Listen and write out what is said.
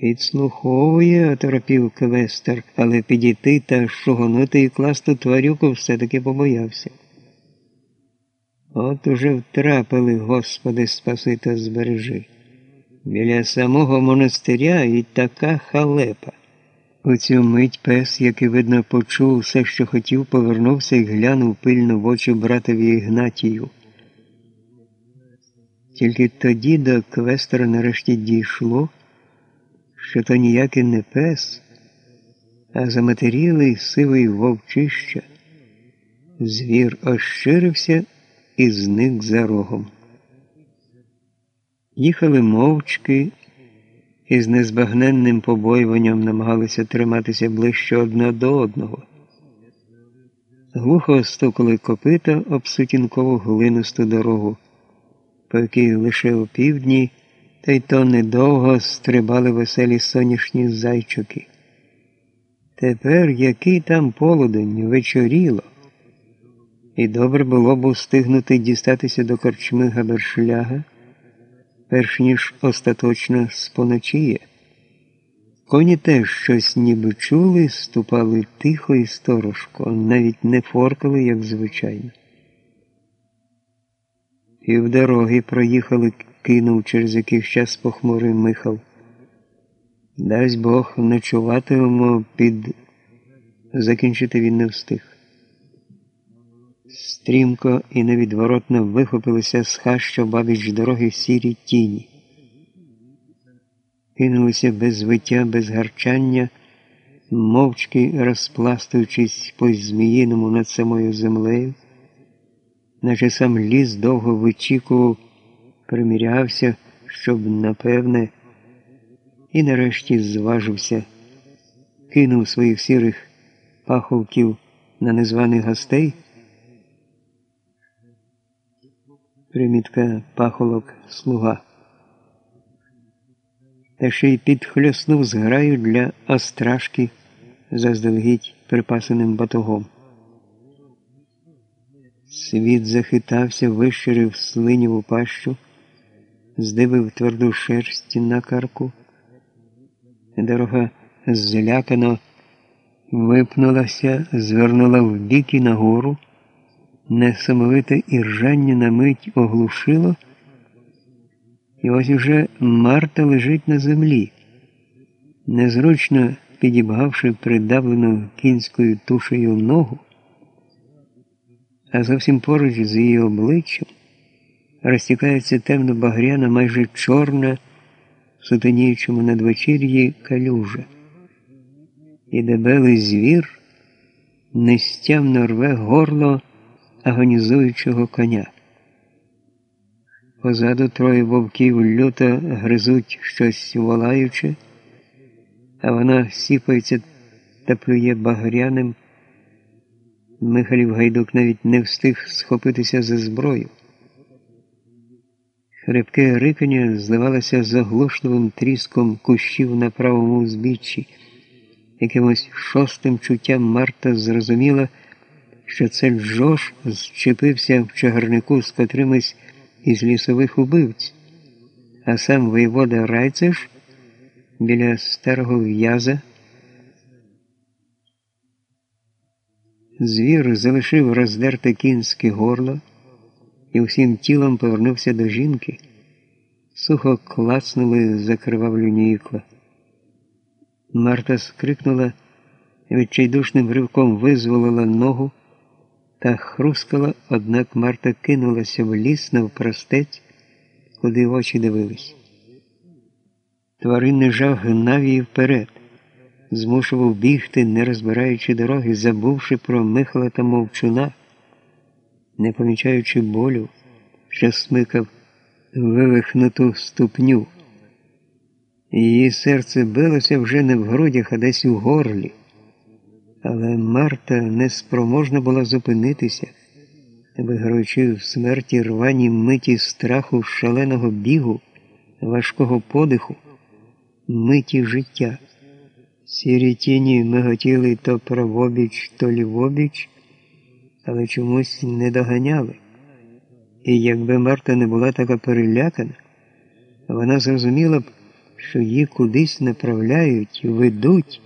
Підслуховує, оторопів квестер, але підійти та шугонути і класти тварюку все-таки побоявся. От уже втрапили, Господи, спаси та збережи. Біля самого монастиря і така халепа. У цю мить пес, який, видно, почув все, що хотів, повернувся і глянув пильно в очі братові Ігнатію. Тільки тоді до квестера нарешті дійшло, що то ніякий не пес, а заматерілий сивий вовчища. Звір ощирився і зник за рогом. Їхали мовчки і з незбагненним побоюванням намагалися триматися ближче одне до одного. Глухо стукали копита об сутінкову глинисту дорогу, по якій лише у півдні, та й то недовго стрибали веселі соняшні зайчики. Тепер який там полудень вечоріло, і добре було б устигнути дістатися до корчми Габершляга перш ніж остаточно споночіє. Коні теж щось ніби чули, ступали тихо і сторожко, навіть не форкали, як звичайно. Півдороги проїхали, кинув через якийсь час похмурий Михал. Дасть Бог ночуватимемо під. Закінчити він не встиг. Стрімко і невідворотно вихопилися з хаща бабіч дороги сірі тіні. Кинулися без звиття, без гарчання, мовчки розпластуючись по зміїному над самою землею, наче сам ліс довго вичікував, примірявся, щоб напевне, і нарешті зважився, кинув своїх сірих паховків на незваних гостей. примітка пахолок слуга. Та ще й підхльоснув зграю для острашки заздалегідь припасаним батогом. Світ захитався, вищирив слиніву пащу, здивив тверду шерсть на карку. Дорога злякано випнулася, звернула вбік і нагору. Несамовите іржання на мить оглушило, і ось уже Марта лежить на землі, незручно підібгавши придавлену кінською тушею ногу, а зовсім поруч з її обличчям розтікається темно багряна, майже чорна, в сутеніючому надвечір'ї калюжа. І дебелий звір нестямно рве горло агонізуючого коня. Позаду троє вовків люто гризуть щось волаюче, а вона сіпається та плює багряним. Михайлів гайдук навіть не встиг схопитися за зброю. Хрипке рикання зливалося з оглушливим тріском кущів на правому узбіччі. Якимось шостим чуттям Марта зрозуміла, що це Джош зчепився в чагарнику з котримось із лісових убивць, а сам воєвода Райцеш біля старого в'яза. Звір залишив роздерте кінське горло і всім тілом повернувся до жінки. Сухо клацнули закривавлені ікла. Марта скрикнула відчайдушним ривком визволила ногу та хрускала, однак Марта кинулася в ліс навпростець, куди очі дивились. Тваринний жах гнав її вперед, змушував бігти, не розбираючи дороги, забувши про Михала та мовчуна, не помічаючи болю, що смикав вивихнуту ступню. Її серце билося вже не в грудях, а десь у горлі. Але Марта неспроможна була зупинитися, виграючи в смерті рвані миті страху шаленого бігу, важкого подиху, миті життя. Сірі тіні миготіли то правобіч, то лівобіч, але чомусь не доганяли. І якби Марта не була така перелякана, вона зрозуміла б, що її кудись направляють, ведуть,